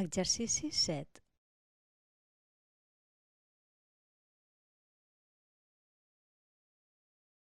Exercici 7.